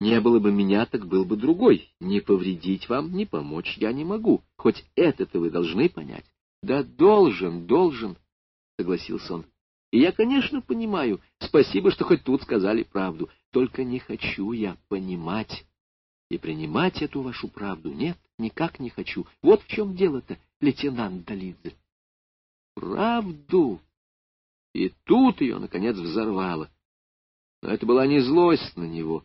Не было бы меня, так был бы другой. Не повредить вам, не помочь я не могу. Хоть это-то вы должны понять. Да должен, должен, — согласился он. И я, конечно, понимаю. Спасибо, что хоть тут сказали правду. Только не хочу я понимать и принимать эту вашу правду. Нет, никак не хочу. Вот в чем дело-то, лейтенант Долидзе. Правду! И тут ее, наконец, взорвало. Но это была не злость на него,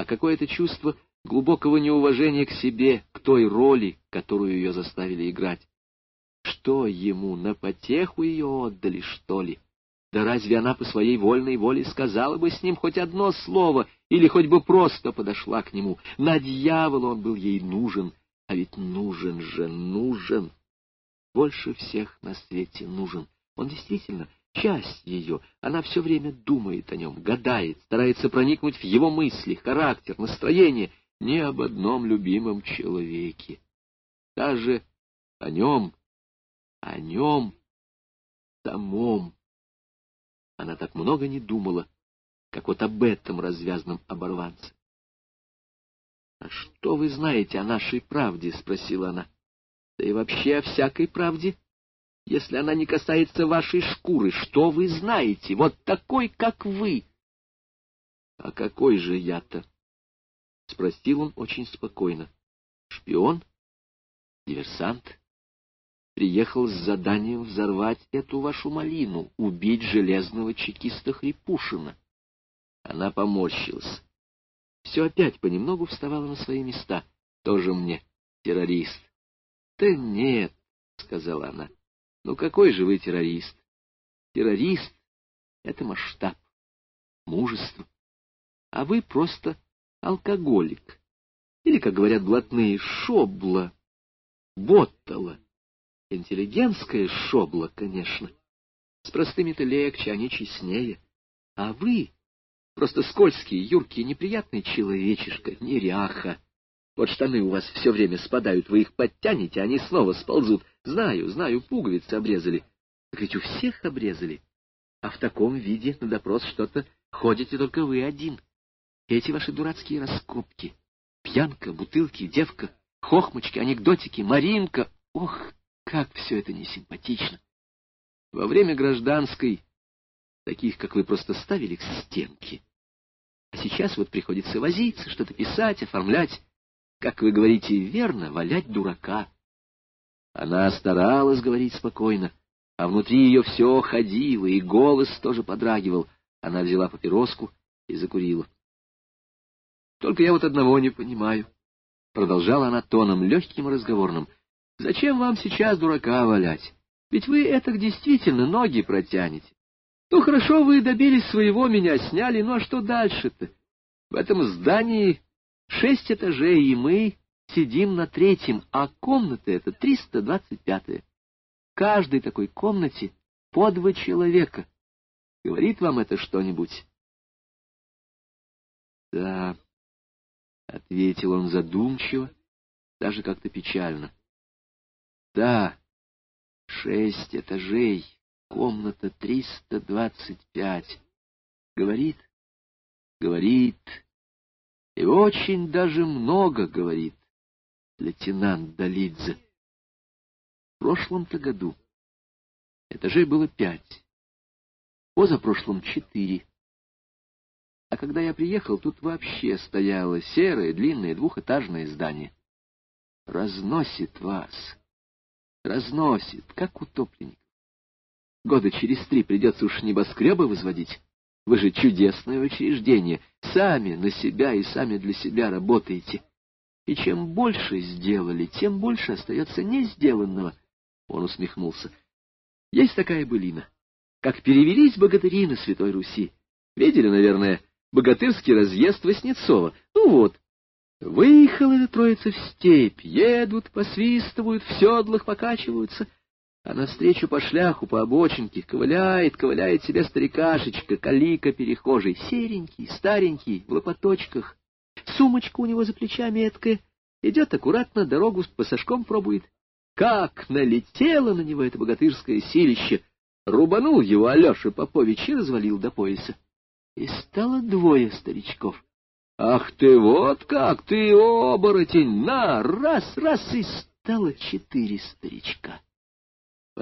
а какое-то чувство глубокого неуважения к себе, к той роли, которую ее заставили играть. Что ему, на потеху ее отдали, что ли? Да разве она по своей вольной воле сказала бы с ним хоть одно слово, или хоть бы просто подошла к нему? На дьявола он был ей нужен, а ведь нужен же, нужен. Больше всех на свете нужен. Он действительно часть ее. Она все время думает о нем, гадает, старается проникнуть в его мысли, характер, настроение. Не об одном любимом человеке. Даже о нем, о нем самом. Она так много не думала, как вот об этом развязном оборванце. — А что вы знаете о нашей правде? — спросила она. — Да и вообще о всякой правде. Если она не касается вашей шкуры, что вы знаете? Вот такой, как вы. — А какой же я-то? — спросил он очень спокойно. — Шпион? Диверсант? приехал с заданием взорвать эту вашу малину, убить железного чекиста Хрипушина. Она поморщилась. Все опять понемногу вставало на свои места. Тоже мне террорист. — Да нет, — сказала она. — Ну какой же вы террорист? Террорист — это масштаб, мужество. А вы просто алкоголик. Или, как говорят блатные, шобла, боттала. Интеллигентская шобла, конечно. С простыми-то легче, они честнее. А вы просто скользкий, юркий, неприятный человечишка, неряха. Вот штаны у вас все время спадают, вы их подтянете, они снова сползут. Знаю, знаю, пуговицы обрезали. Так ведь у всех обрезали. А в таком виде на допрос что-то ходите только вы один. Эти ваши дурацкие раскопки. Пьянка, бутылки, девка, хохмочки, анекдотики, Маринка. Ох, как все это несимпатично! Во время гражданской таких, как вы, просто ставили к стенке. А сейчас вот приходится возиться, что-то писать, оформлять. Как вы говорите, верно, валять дурака. Она старалась говорить спокойно, а внутри ее все ходило, и голос тоже подрагивал. Она взяла папироску и закурила. — Только я вот одного не понимаю, — продолжала она тоном легким и разговорным, — Зачем вам сейчас дурака валять? Ведь вы это действительно ноги протянете. Ну, хорошо, вы добились своего, меня сняли, ну а что дальше-то? В этом здании шесть этажей, и мы сидим на третьем, а комната это 325-я. В каждой такой комнате по два человека. Говорит вам это что-нибудь? — Да, — ответил он задумчиво, даже как-то печально. Да, шесть этажей, комната триста двадцать пять. Говорит, говорит, и очень даже много говорит лейтенант Долидзе. В прошлом-то году этажей было пять, позапрошлом четыре. А когда я приехал, тут вообще стояло серое, длинное, двухэтажное здание. Разносит вас разносит, как утопленник. Года через три придется уж небоскребы возводить. Вы же чудесное учреждение, сами на себя и сами для себя работаете. И чем больше сделали, тем больше остается не сделанного. Он усмехнулся. Есть такая былина. Как перевелись богатыри на Святой Руси. Видели, наверное, богатырский разъезд Васнецова. Ну вот, Выехала эта троица в степь, едут, посвистывают, в седлах покачиваются, а навстречу по шляху, по обочинке, ковыляет, ковыляет себе старикашечка, калика перехожий, серенький, старенький, в лопаточках, сумочка у него за плечами эткая, идет аккуратно, дорогу с пассажком пробует. Как налетело на него это богатырское силище! Рубанул его Алеша Попович и развалил до пояса. И стало двое старичков — Ах ты вот как, ты оборотень! На, раз, раз, и стало четыре старичка.